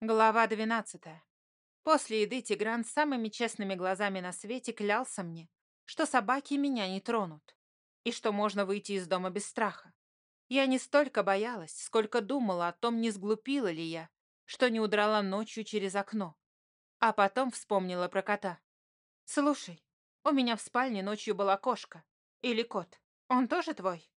Глава двенадцатая. После еды Тигран самыми честными глазами на свете клялся мне, что собаки меня не тронут, и что можно выйти из дома без страха. Я не столько боялась, сколько думала о том, не сглупила ли я, что не удрала ночью через окно. А потом вспомнила про кота. «Слушай, у меня в спальне ночью была кошка. Или кот. Он тоже твой?»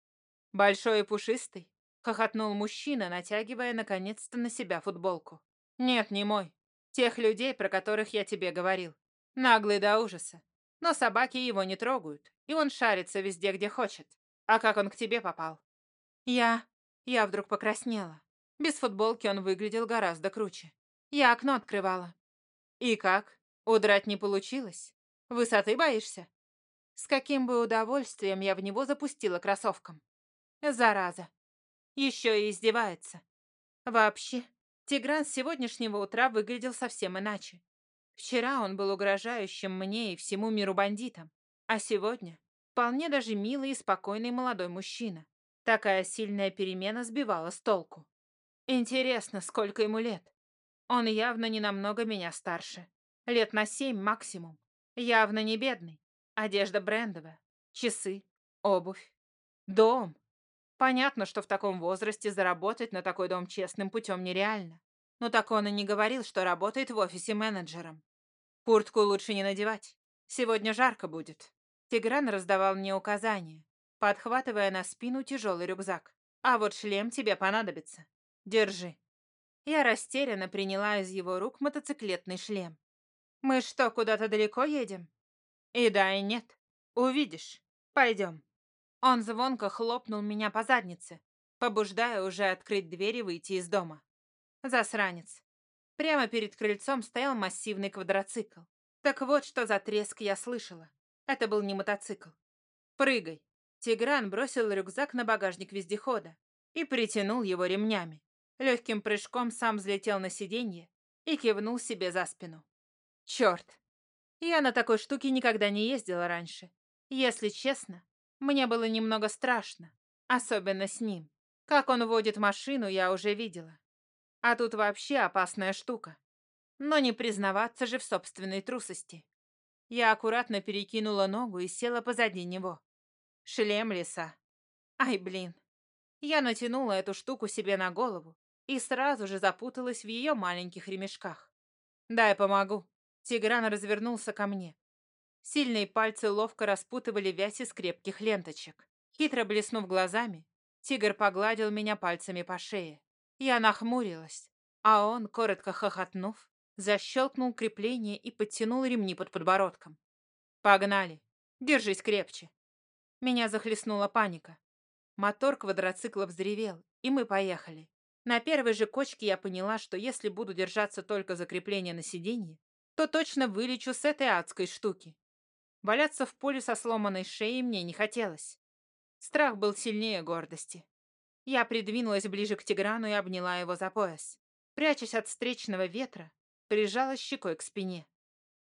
«Большой и пушистый», — хохотнул мужчина, натягивая наконец-то на себя футболку. «Нет, не мой. Тех людей, про которых я тебе говорил. Наглый до ужаса. Но собаки его не трогают, и он шарится везде, где хочет. А как он к тебе попал?» «Я...» Я вдруг покраснела. Без футболки он выглядел гораздо круче. Я окно открывала. «И как? Удрать не получилось? Высоты боишься?» С каким бы удовольствием я в него запустила кроссовком. Зараза. Еще и издевается. Вообще, Тигран с сегодняшнего утра выглядел совсем иначе. Вчера он был угрожающим мне и всему миру бандитом, а сегодня вполне даже милый и спокойный молодой мужчина. Такая сильная перемена сбивала с толку. Интересно, сколько ему лет? Он явно не намного меня старше. Лет на семь максимум. Явно не бедный. Одежда брендовая, часы, обувь, дом. Понятно, что в таком возрасте заработать на такой дом честным путем нереально. Но так он и не говорил, что работает в офисе менеджером. Куртку лучше не надевать. Сегодня жарко будет. Тигран раздавал мне указания, подхватывая на спину тяжелый рюкзак. А вот шлем тебе понадобится. Держи. Я растерянно приняла из его рук мотоциклетный шлем. Мы что, куда-то далеко едем? И да, и нет. Увидишь. Пойдем. Он звонко хлопнул меня по заднице, побуждая уже открыть дверь и выйти из дома. Засранец. Прямо перед крыльцом стоял массивный квадроцикл. Так вот, что за треск я слышала. Это был не мотоцикл. «Прыгай!» Тигран бросил рюкзак на багажник вездехода и притянул его ремнями. Легким прыжком сам взлетел на сиденье и кивнул себе за спину. Черт! Я на такой штуке никогда не ездила раньше. Если честно, мне было немного страшно, особенно с ним. Как он водит машину, я уже видела. А тут вообще опасная штука. Но не признаваться же в собственной трусости. Я аккуратно перекинула ногу и села позади него. Шлем лиса. Ай, блин. Я натянула эту штуку себе на голову и сразу же запуталась в ее маленьких ремешках. «Дай помогу». Тигран развернулся ко мне. Сильные пальцы ловко распутывали вязь из крепких ленточек. Хитро блеснув глазами, тигр погладил меня пальцами по шее. Я нахмурилась, а он, коротко хохотнув, защелкнул крепление и подтянул ремни под подбородком. «Погнали! Держись крепче!» Меня захлестнула паника. Мотор квадроцикла взревел, и мы поехали. На первой же кочке я поняла, что если буду держаться только за крепление на сиденье, то точно вылечу с этой адской штуки. Валяться в поле со сломанной шеей мне не хотелось. Страх был сильнее гордости. Я придвинулась ближе к Тиграну и обняла его за пояс. Прячась от встречного ветра, прижалась щекой к спине.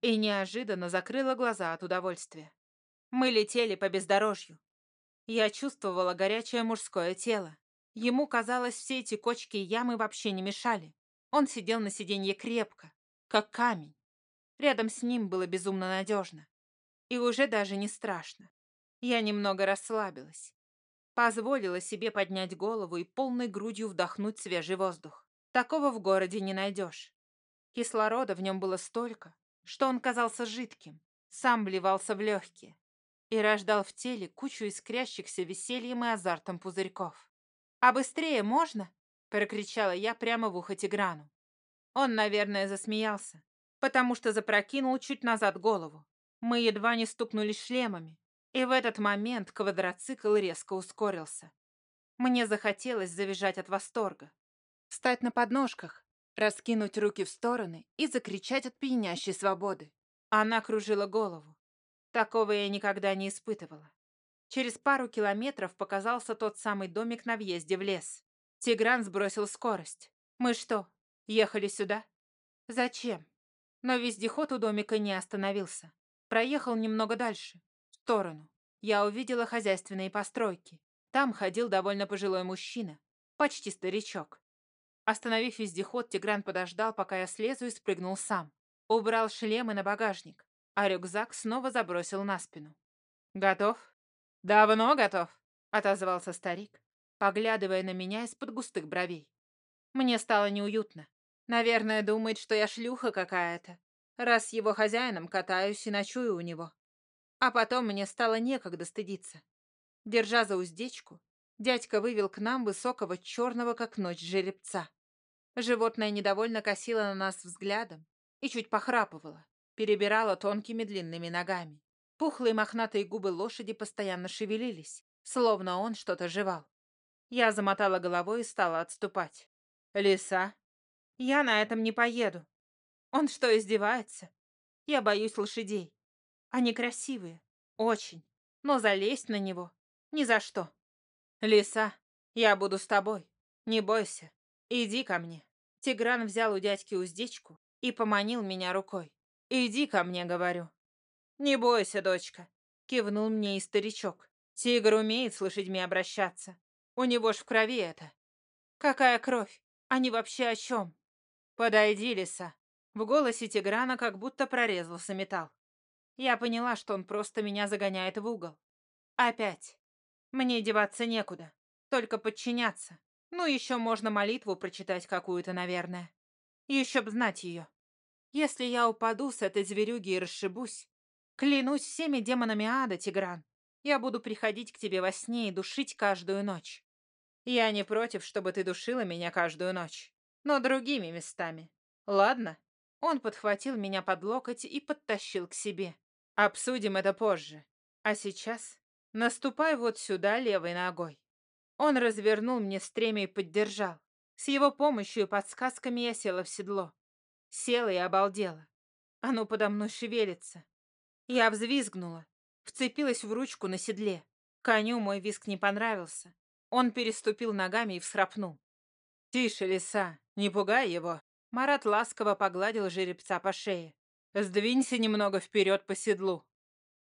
И неожиданно закрыла глаза от удовольствия. Мы летели по бездорожью. Я чувствовала горячее мужское тело. Ему казалось, все эти кочки и ямы вообще не мешали. Он сидел на сиденье крепко, как камень. Рядом с ним было безумно надежно. И уже даже не страшно. Я немного расслабилась. Позволила себе поднять голову и полной грудью вдохнуть свежий воздух. Такого в городе не найдешь. Кислорода в нем было столько, что он казался жидким, сам вливался в легкие и рождал в теле кучу искрящихся весельем и азартом пузырьков. «А быстрее можно?» — прокричала я прямо в ухо Тиграну. Он, наверное, засмеялся, потому что запрокинул чуть назад голову, мы едва не стукнулись шлемами, и в этот момент квадроцикл резко ускорился. Мне захотелось завизжать от восторга, встать на подножках, раскинуть руки в стороны и закричать от пьянящей свободы. Она кружила голову. Такого я никогда не испытывала. Через пару километров показался тот самый домик на въезде в лес. Тигран сбросил скорость. Мы что, ехали сюда? Зачем? Но вездеход у домика не остановился. Проехал немного дальше, сторону. Я увидела хозяйственные постройки. Там ходил довольно пожилой мужчина, почти старичок. Остановив вездеход, Тигран подождал, пока я слезу и спрыгнул сам. Убрал шлемы на багажник, а рюкзак снова забросил на спину. «Готов?» «Давно готов», — отозвался старик, поглядывая на меня из-под густых бровей. Мне стало неуютно. Наверное, думает, что я шлюха какая-то, раз его хозяином катаюсь и ночую у него. А потом мне стало некогда стыдиться. Держа за уздечку, дядька вывел к нам высокого черного, как ночь, жеребца. Животное недовольно косило на нас взглядом и чуть похрапывало, перебирало тонкими длинными ногами. Пухлые мохнатые губы лошади постоянно шевелились, словно он что-то жевал. Я замотала головой и стала отступать. «Лиса?» «Я на этом не поеду. Он что, издевается? Я боюсь лошадей. Они красивые. Очень. Но залезть на него ни за что. Лиса, я буду с тобой. Не бойся. Иди ко мне. Тигран взял у дядьки уздечку и поманил меня рукой. Иди ко мне, говорю. Не бойся, дочка. Кивнул мне и старичок. Тигр умеет с лошадьми обращаться. У него ж в крови это. Какая кровь? Они вообще о чем? Подойди, лиса. В голосе Тиграна как будто прорезался металл. Я поняла, что он просто меня загоняет в угол. Опять. Мне деваться некуда. Только подчиняться. Ну, еще можно молитву прочитать какую-то, наверное. Еще б знать ее. Если я упаду с этой зверюги и расшибусь, клянусь всеми демонами ада, Тигран, я буду приходить к тебе во сне и душить каждую ночь. Я не против, чтобы ты душила меня каждую ночь, но другими местами. Ладно? Он подхватил меня под локоть и подтащил к себе. Обсудим это позже. А сейчас наступай вот сюда левой ногой. Он развернул мне стремя и поддержал. С его помощью и подсказками я села в седло. Села и обалдела. Оно подо мной шевелится. Я взвизгнула, вцепилась в ручку на седле. Коню мой визг не понравился. Он переступил ногами и всхрапнул. «Тише, лиса, не пугай его!» Марат ласково погладил жеребца по шее. «Сдвинься немного вперед по седлу».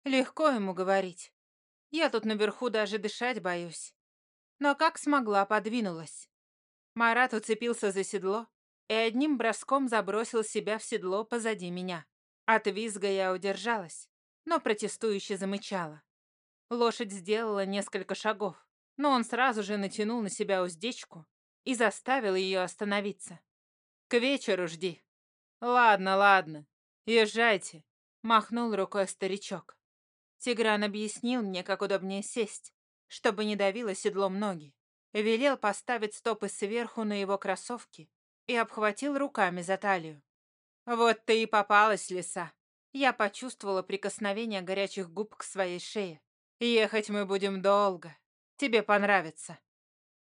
Легко ему говорить. Я тут наверху даже дышать боюсь. Но как смогла, подвинулась. Марат уцепился за седло и одним броском забросил себя в седло позади меня. От визга я удержалась, но протестующе замычала. Лошадь сделала несколько шагов, но он сразу же натянул на себя уздечку и заставил ее остановиться. К вечеру жди. Ладно, ладно. Езжайте. Махнул рукой старичок. Тигран объяснил мне, как удобнее сесть, чтобы не давило седлом ноги. Велел поставить стопы сверху на его кроссовки и обхватил руками за талию. Вот ты и попалась, лиса. Я почувствовала прикосновение горячих губ к своей шее. Ехать мы будем долго. Тебе понравится.